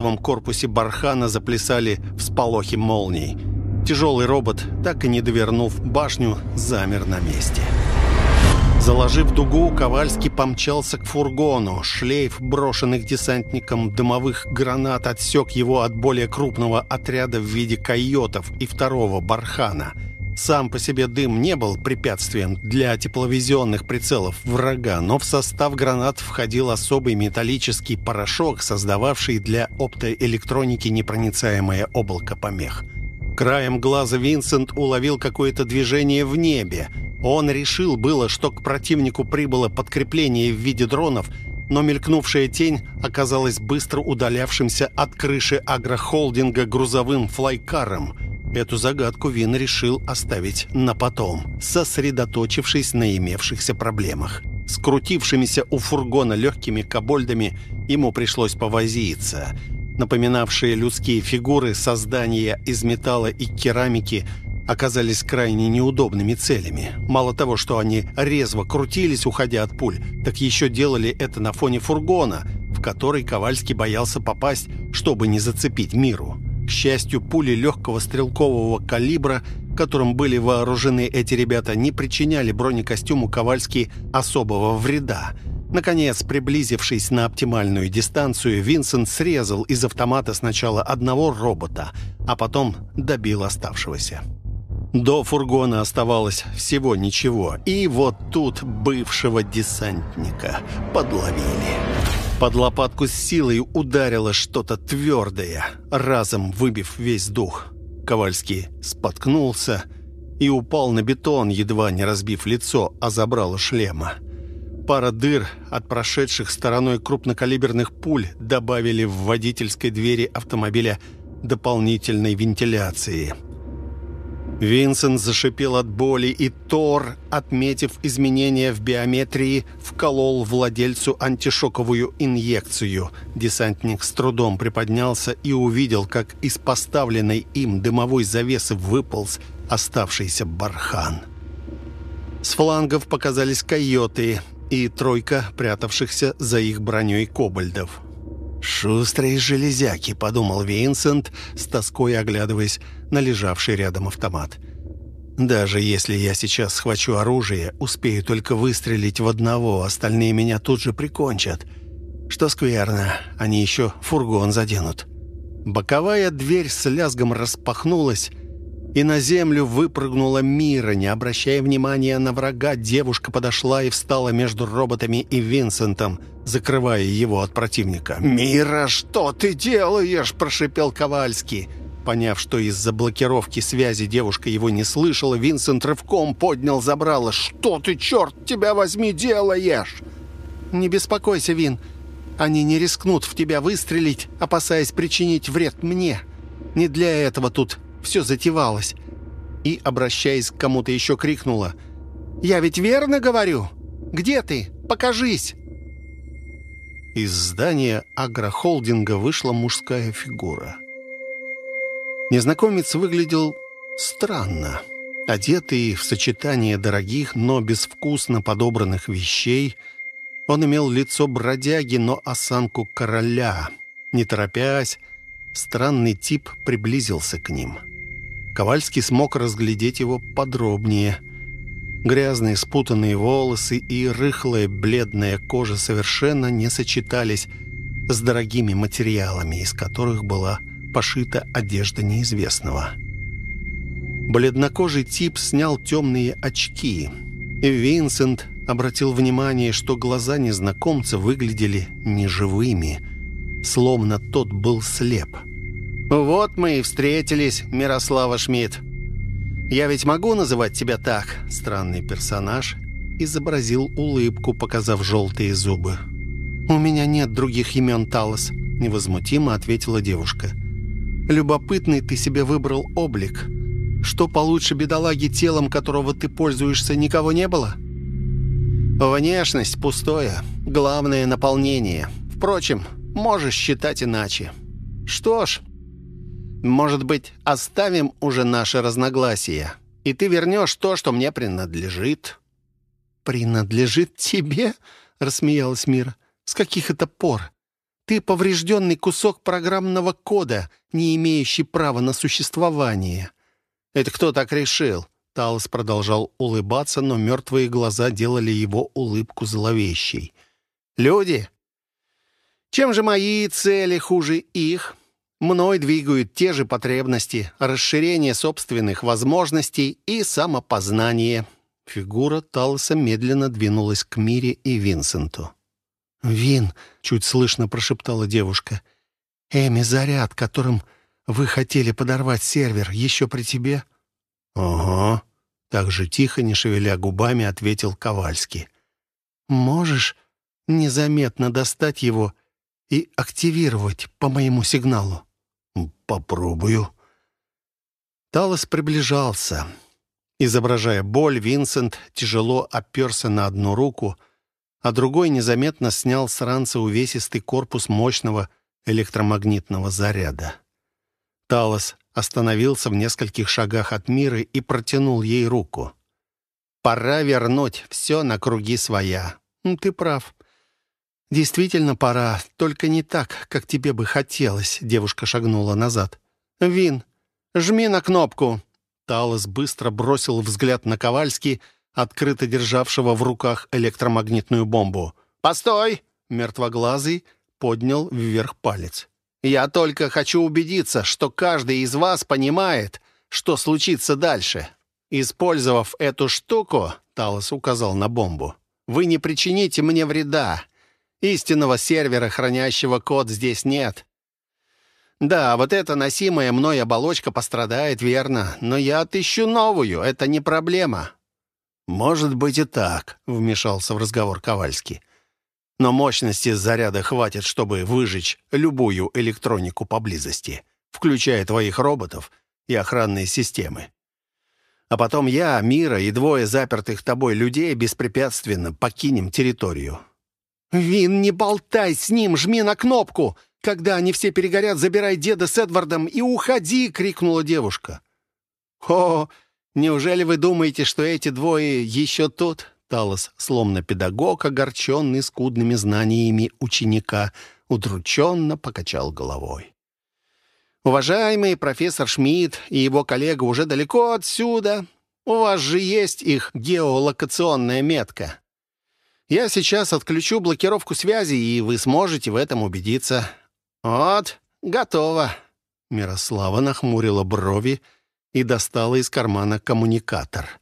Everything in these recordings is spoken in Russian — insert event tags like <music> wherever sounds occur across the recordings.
Корпусе бархана заплясали всполохи молний. Тяжелый робот, так и не довернув башню, замер на месте. Заложив дугу, Ковальский помчался к фургону. Шлейф брошенных десантником дымовых гранат отсек его от более крупного отряда в виде койотов и второго бархана. Сам по себе дым не был препятствием для тепловизионных прицелов врага, но в состав гранат входил особый металлический порошок, создававший для оптоэлектроники непроницаемое облако помех. Краем глаза Винсент уловил какое-то движение в небе – он решил было, что к противнику прибыло подкрепление в виде дронов, но мелькнувшая тень оказалась быстро удалявшимся от крыши агрохолдинга грузовым флайкаром. Эту загадку Вин решил оставить на потом, сосредоточившись на имевшихся проблемах. Скрутившимися у фургона легкими кобольдами ему пришлось повозиться. Напоминавшие людские фигуры создания из металла и керамики – оказались крайне неудобными целями. Мало того, что они резво крутились, уходя от пуль, так еще делали это на фоне фургона, в который Ковальский боялся попасть, чтобы не зацепить миру. К счастью, пули легкого стрелкового калибра, которым были вооружены эти ребята, не причиняли бронекостюму Ковальский особого вреда. Наконец, приблизившись на оптимальную дистанцию, Винсент срезал из автомата сначала одного робота, а потом добил оставшегося. До фургона оставалось всего ничего, и вот тут бывшего десантника подловили. Под лопатку с силой ударило что-то твердое, разом выбив весь дух. Ковальский споткнулся и упал на бетон, едва не разбив лицо, а забрало шлема. Пара дыр от прошедших стороной крупнокалиберных пуль добавили в водительской двери автомобиля дополнительной вентиляции – Винсент зашипел от боли, и Тор, отметив изменения в биометрии, вколол владельцу антишоковую инъекцию. Десантник с трудом приподнялся и увидел, как из поставленной им дымовой завесы выполз оставшийся бархан. С флангов показались койоты и тройка прятавшихся за их броней кобальдов. «Шустрые железяки», — подумал Винсент, с тоской оглядываясь на лежавший рядом автомат. «Даже если я сейчас схвачу оружие, успею только выстрелить в одного, остальные меня тут же прикончат. Что скверно, они еще фургон заденут». Боковая дверь с лязгом распахнулась, и на землю выпрыгнула Мира. Не обращая внимания на врага, девушка подошла и встала между роботами и Винсентом, закрывая его от противника. «Мира, что ты делаешь?» – прошипел Ковальский. Поняв, что из-за блокировки связи девушка его не слышала, Винсент рывком поднял забрало. «Что ты, черт тебя возьми, делаешь?» «Не беспокойся, Вин. Они не рискнут в тебя выстрелить, опасаясь причинить вред мне. Не для этого тут все затевалось. И, обращаясь к кому-то еще, крикнула. «Я ведь верно говорю? Где ты? Покажись!» Из здания агрохолдинга вышла мужская фигура. Незнакомец выглядел странно. Одетый в сочетание дорогих, но безвкусно подобранных вещей, он имел лицо бродяги, но осанку короля. Не торопясь, странный тип приблизился к ним. Ковальский смог разглядеть его подробнее. Грязные спутанные волосы и рыхлая бледная кожа совершенно не сочетались с дорогими материалами, из которых была пошита одежда неизвестного. Бледнокожий тип снял темные очки, и Винсент обратил внимание, что глаза незнакомца выглядели неживыми, словно тот был слеп. «Вот мы и встретились, Мирослава Шмидт. Я ведь могу называть тебя так?» Странный персонаж изобразил улыбку, показав желтые зубы. «У меня нет других имен, Талос», — невозмутимо ответила девушка. «Любопытный ты себе выбрал облик. Что получше бедолаги телом, которого ты пользуешься, никого не было?» «Внешность пустое. Главное — наполнение. Впрочем, можешь считать иначе. Что ж, может быть, оставим уже наши разногласия, и ты вернешь то, что мне принадлежит?» «Принадлежит тебе?» — рассмеялась Мира. «С каких это пор? Ты поврежденный кусок программного кода, не имеющий права на существование». «Это кто так решил?» Талос продолжал улыбаться, но мертвые глаза делали его улыбку зловещей. «Люди? Чем же мои цели хуже их? Мной двигают те же потребности, расширение собственных возможностей и самопознание». Фигура Талоса медленно двинулась к Мире и Винсенту. «Вин», — чуть слышно прошептала девушка, — «Эми заряд, которым вы хотели подорвать сервер, еще при тебе?» «Ага», — так же тихо, не шевеля губами, ответил Ковальский. «Можешь незаметно достать его и активировать по моему сигналу?» «Попробую». Талос приближался. Изображая боль, Винсент тяжело оперся на одну руку — а другой незаметно снял с ранца увесистый корпус мощного электромагнитного заряда. Талос остановился в нескольких шагах от Миры и протянул ей руку. «Пора вернуть все на круги своя». «Ты прав. Действительно пора, только не так, как тебе бы хотелось», — девушка шагнула назад. «Вин, жми на кнопку». Талос быстро бросил взгляд на Ковальский, — открыто державшего в руках электромагнитную бомбу. «Постой!» — мертвоглазый поднял вверх палец. «Я только хочу убедиться, что каждый из вас понимает, что случится дальше. Использовав эту штуку, — Талос указал на бомбу, — вы не причините мне вреда. Истинного сервера, хранящего код, здесь нет. Да, вот эта носимая мной оболочка пострадает, верно, но я отыщу новую, это не проблема. «Может быть и так», — вмешался в разговор Ковальский. «Но мощности заряда хватит, чтобы выжечь любую электронику поблизости, включая твоих роботов и охранные системы. А потом я, Мира и двое запертых тобой людей беспрепятственно покинем территорию». «Вин, не болтай с ним, жми на кнопку! Когда они все перегорят, забирай деда с Эдвардом и уходи!» — крикнула девушка. «О, Неужели вы думаете, что эти двое еще тут?» Талос, словно педагог, огорченный скудными знаниями ученика, удрученно покачал головой. «Уважаемый профессор Шмидт и его коллега уже далеко отсюда. У вас же есть их геолокационная метка. Я сейчас отключу блокировку связи, и вы сможете в этом убедиться. Вот, готово». Мирослава нахмурила брови, и достала из кармана коммуникатор.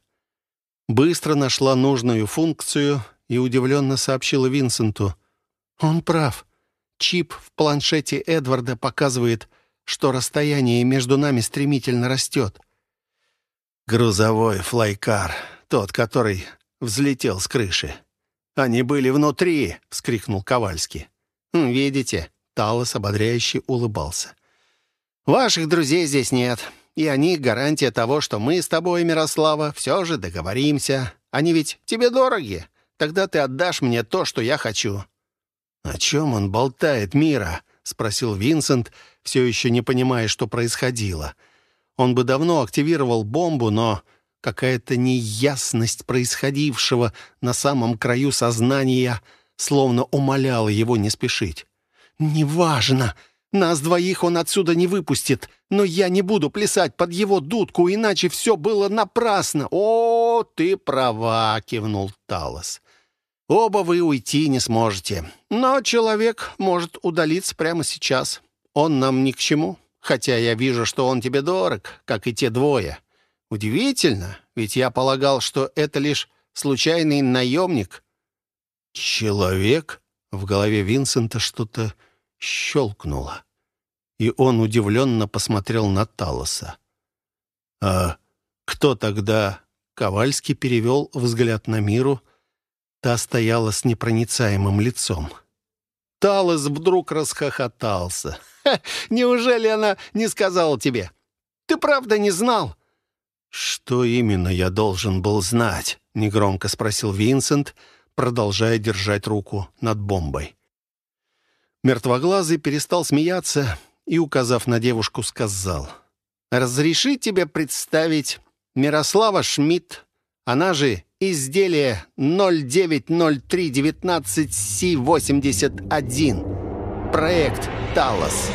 Быстро нашла нужную функцию и удивленно сообщила Винсенту. «Он прав. Чип в планшете Эдварда показывает, что расстояние между нами стремительно растет». «Грузовой флайкар, тот, который взлетел с крыши. Они были внутри!» — вскрикнул Ковальский. «Видите?» — Талос ободряюще улыбался. «Ваших друзей здесь нет. И они гарантия того, что мы с тобой, Мирослава, все же договоримся. Они ведь тебе дороги. Тогда ты отдашь мне то, что я хочу». «О чем он болтает, Мира?» — спросил Винсент, все еще не понимая, что происходило. Он бы давно активировал бомбу, но какая-то неясность происходившего на самом краю сознания словно умоляла его не спешить. «Неважно!» Нас двоих он отсюда не выпустит, но я не буду плясать под его дудку, иначе все было напрасно. О, ты права, кивнул Талос. Оба вы уйти не сможете. Но человек может удалиться прямо сейчас. Он нам ни к чему, хотя я вижу, что он тебе дорог, как и те двое. Удивительно, ведь я полагал, что это лишь случайный наемник. Человек? В голове Винсента что-то щелкнуло, и он удивленно посмотрел на Талоса. «А кто тогда?» Ковальский перевел взгляд на Миру. Та стояла с непроницаемым лицом. Талос вдруг расхохотался. <laughs> «Неужели она не сказала тебе? Ты правда не знал?» «Что именно я должен был знать?» — негромко спросил Винсент, продолжая держать руку над бомбой. Мертвоглазый перестал смеяться и, указав на девушку, сказал. «Разреши тебе представить Мирослава Шмидт, она же изделие 090319С81». Проект «Талос».